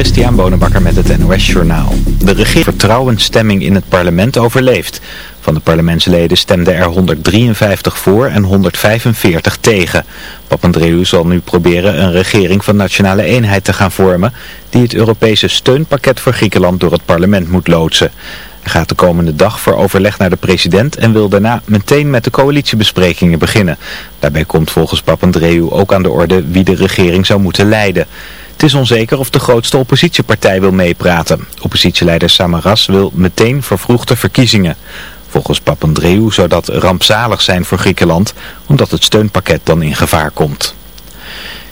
Christian Bonenbakker met het NOS Journaal. De regering vertrouwensstemming in het parlement overleeft. Van de parlementsleden stemden er 153 voor en 145 tegen. Papandreou zal nu proberen een regering van nationale eenheid te gaan vormen... die het Europese steunpakket voor Griekenland door het parlement moet loodsen. Hij gaat de komende dag voor overleg naar de president en wil daarna meteen met de coalitiebesprekingen beginnen. Daarbij komt volgens Papandreou ook aan de orde wie de regering zou moeten leiden. Het is onzeker of de grootste oppositiepartij wil meepraten. Oppositieleider Samaras wil meteen vervroegde verkiezingen. Volgens Papandreou zou dat rampzalig zijn voor Griekenland, omdat het steunpakket dan in gevaar komt.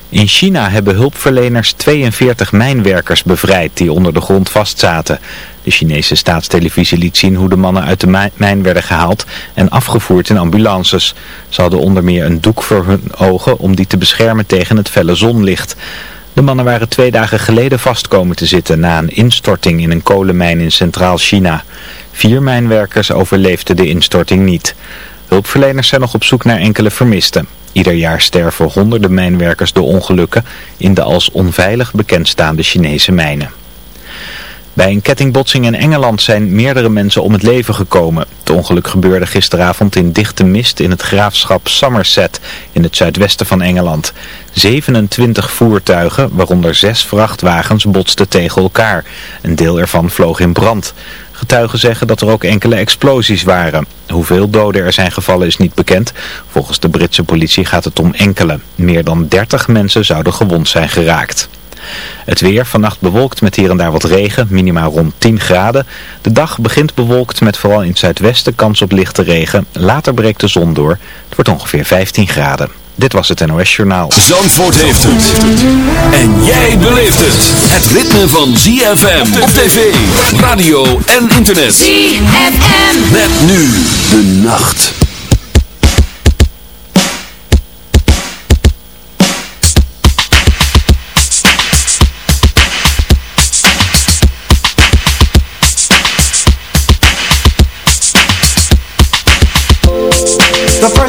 In China hebben hulpverleners 42 mijnwerkers bevrijd die onder de grond vastzaten. De Chinese staatstelevisie liet zien hoe de mannen uit de mijn werden gehaald en afgevoerd in ambulances. Ze hadden onder meer een doek voor hun ogen om die te beschermen tegen het felle zonlicht. De mannen waren twee dagen geleden vastkomen te zitten na een instorting in een kolenmijn in Centraal China. Vier mijnwerkers overleefden de instorting niet. Hulpverleners zijn nog op zoek naar enkele vermisten. Ieder jaar sterven honderden mijnwerkers door ongelukken in de als onveilig bekendstaande Chinese mijnen. Bij een kettingbotsing in Engeland zijn meerdere mensen om het leven gekomen. Het ongeluk gebeurde gisteravond in dichte mist in het graafschap Somerset in het zuidwesten van Engeland. 27 voertuigen, waaronder zes vrachtwagens, botsten tegen elkaar. Een deel ervan vloog in brand. Getuigen zeggen dat er ook enkele explosies waren. Hoeveel doden er zijn gevallen is niet bekend. Volgens de Britse politie gaat het om enkele. Meer dan 30 mensen zouden gewond zijn geraakt. Het weer, vannacht bewolkt met hier en daar wat regen, minimaal rond 10 graden. De dag begint bewolkt met vooral in het zuidwesten kans op lichte regen. Later breekt de zon door. Het wordt ongeveer 15 graden. Dit was het NOS Journaal. Zandvoort heeft het. En jij beleeft het. Het ritme van ZFM op tv, radio en internet. ZFM. Met nu de nacht.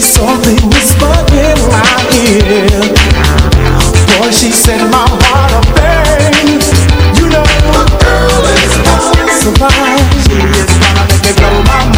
say something whispered in my ear. Boy, she set my heart. You know, She is gonna make me blow my mind.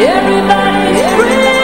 Everybody's free.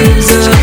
is a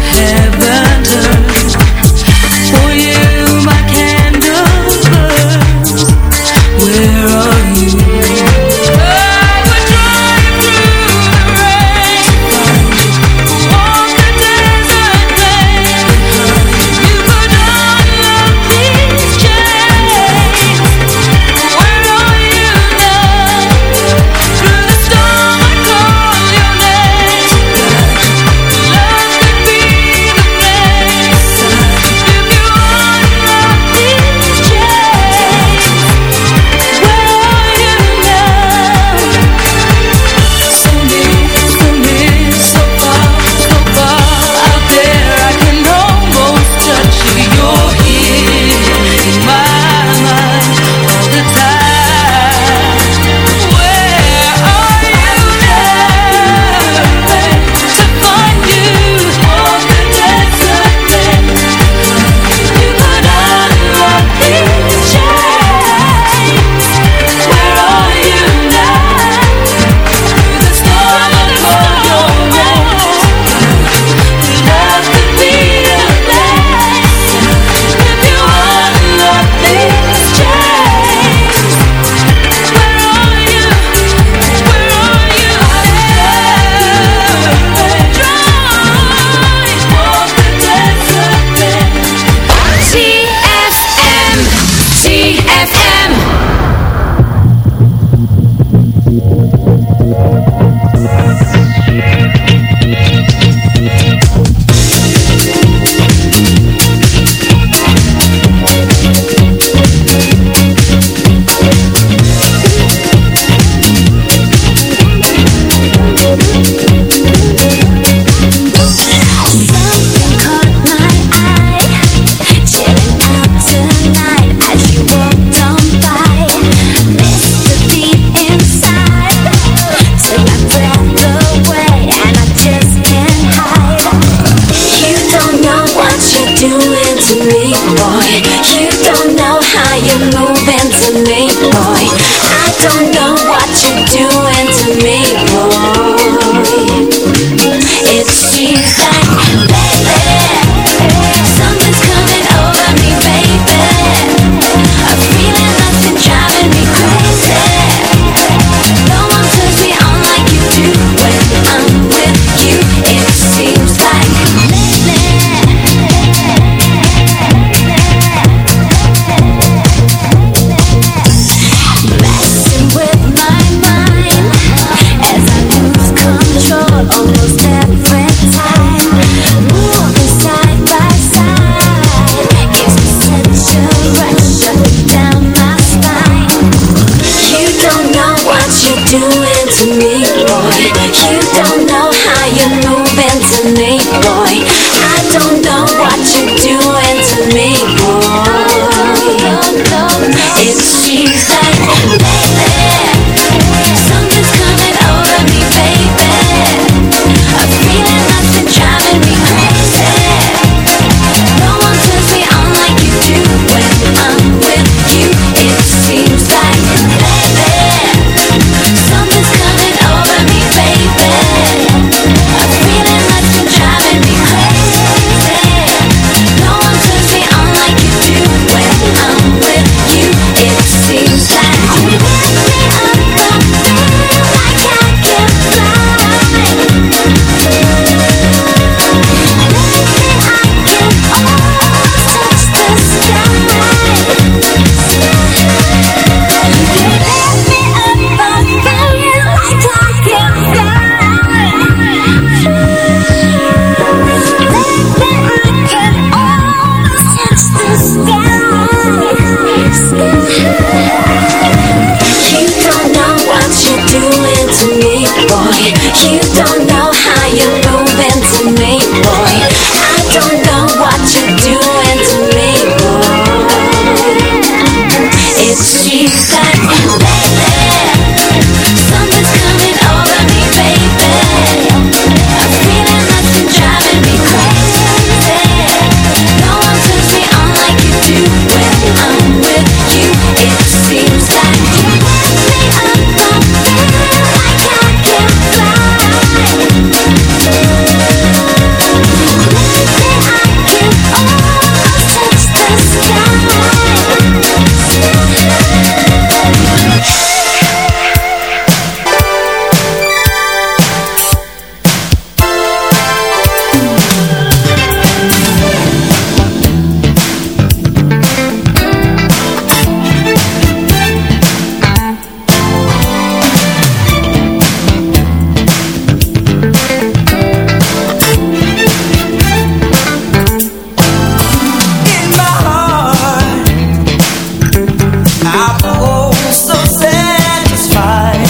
so satisfied.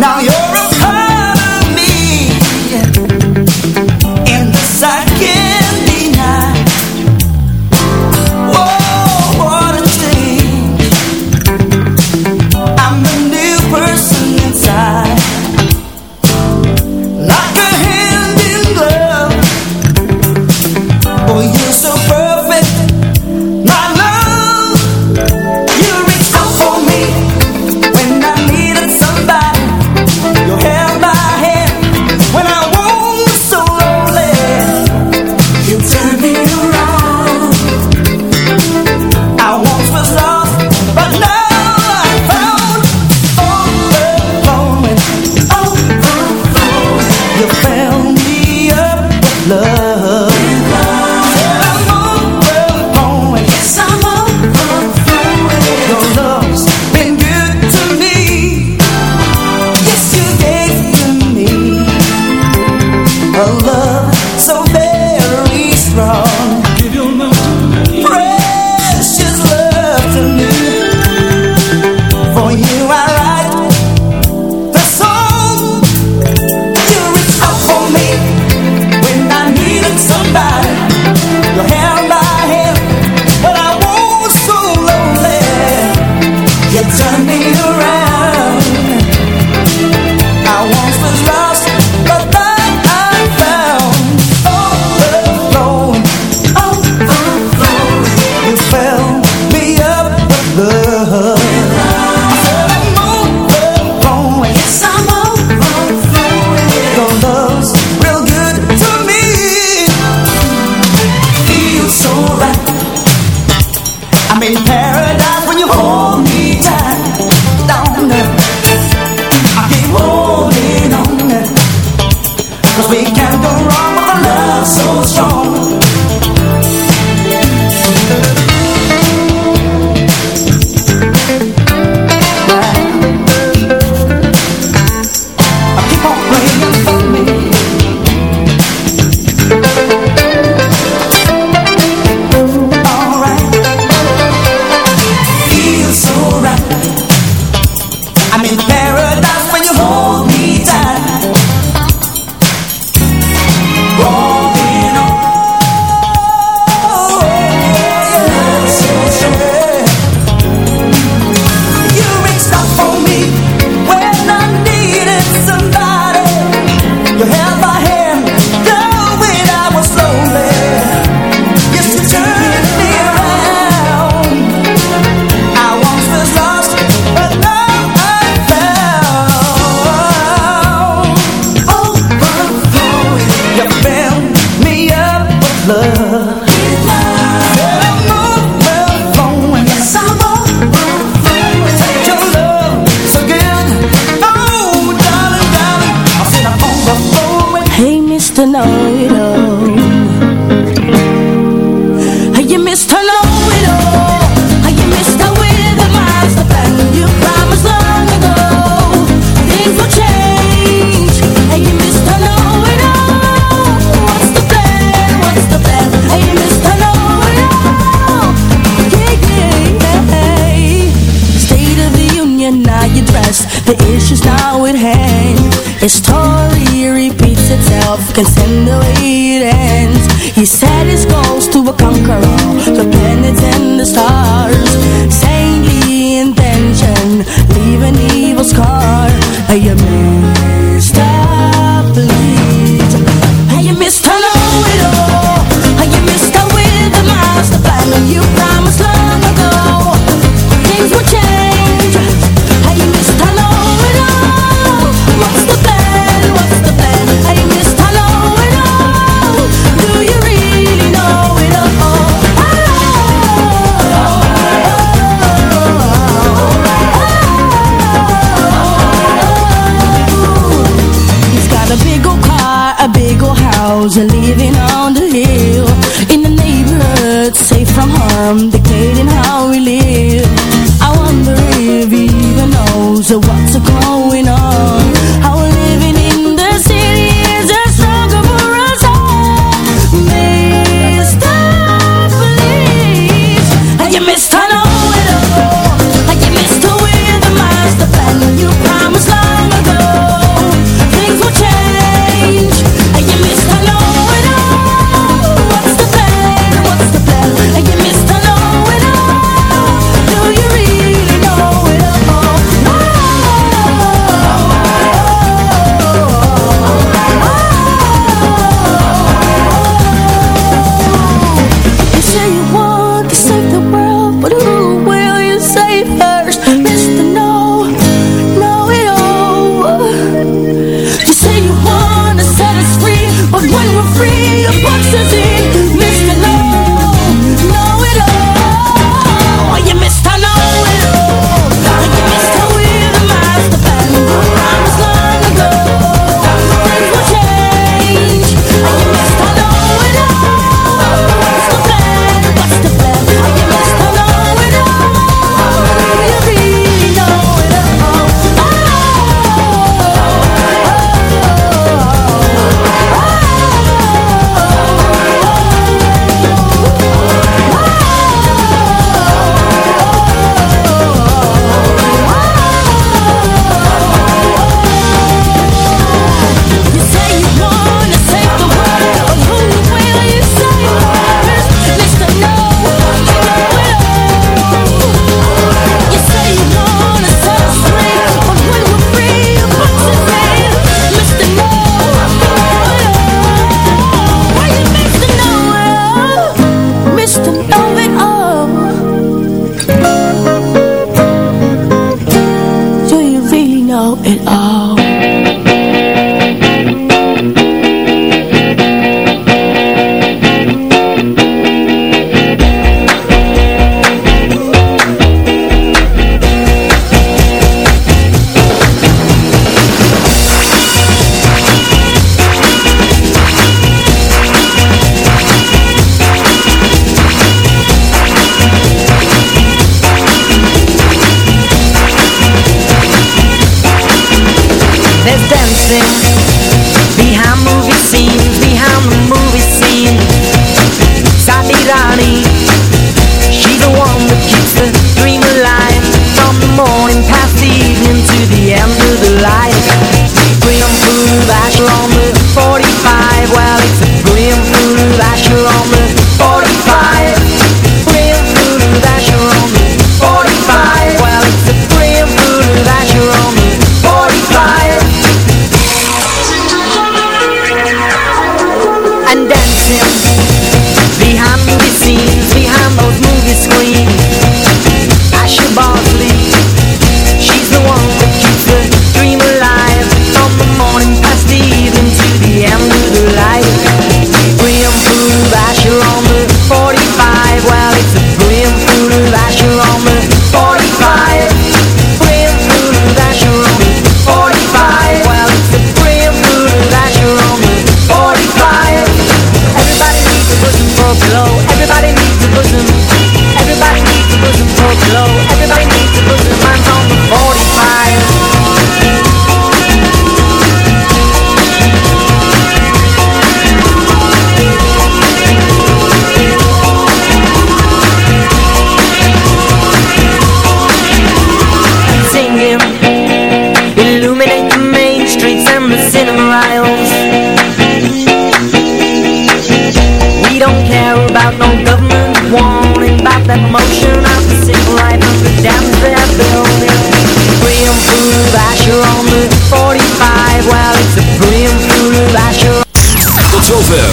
Now you're The issues now at hand. Your story repeats itself Can't stand the way it ends. He set his goals to conquer all The planets and the stars.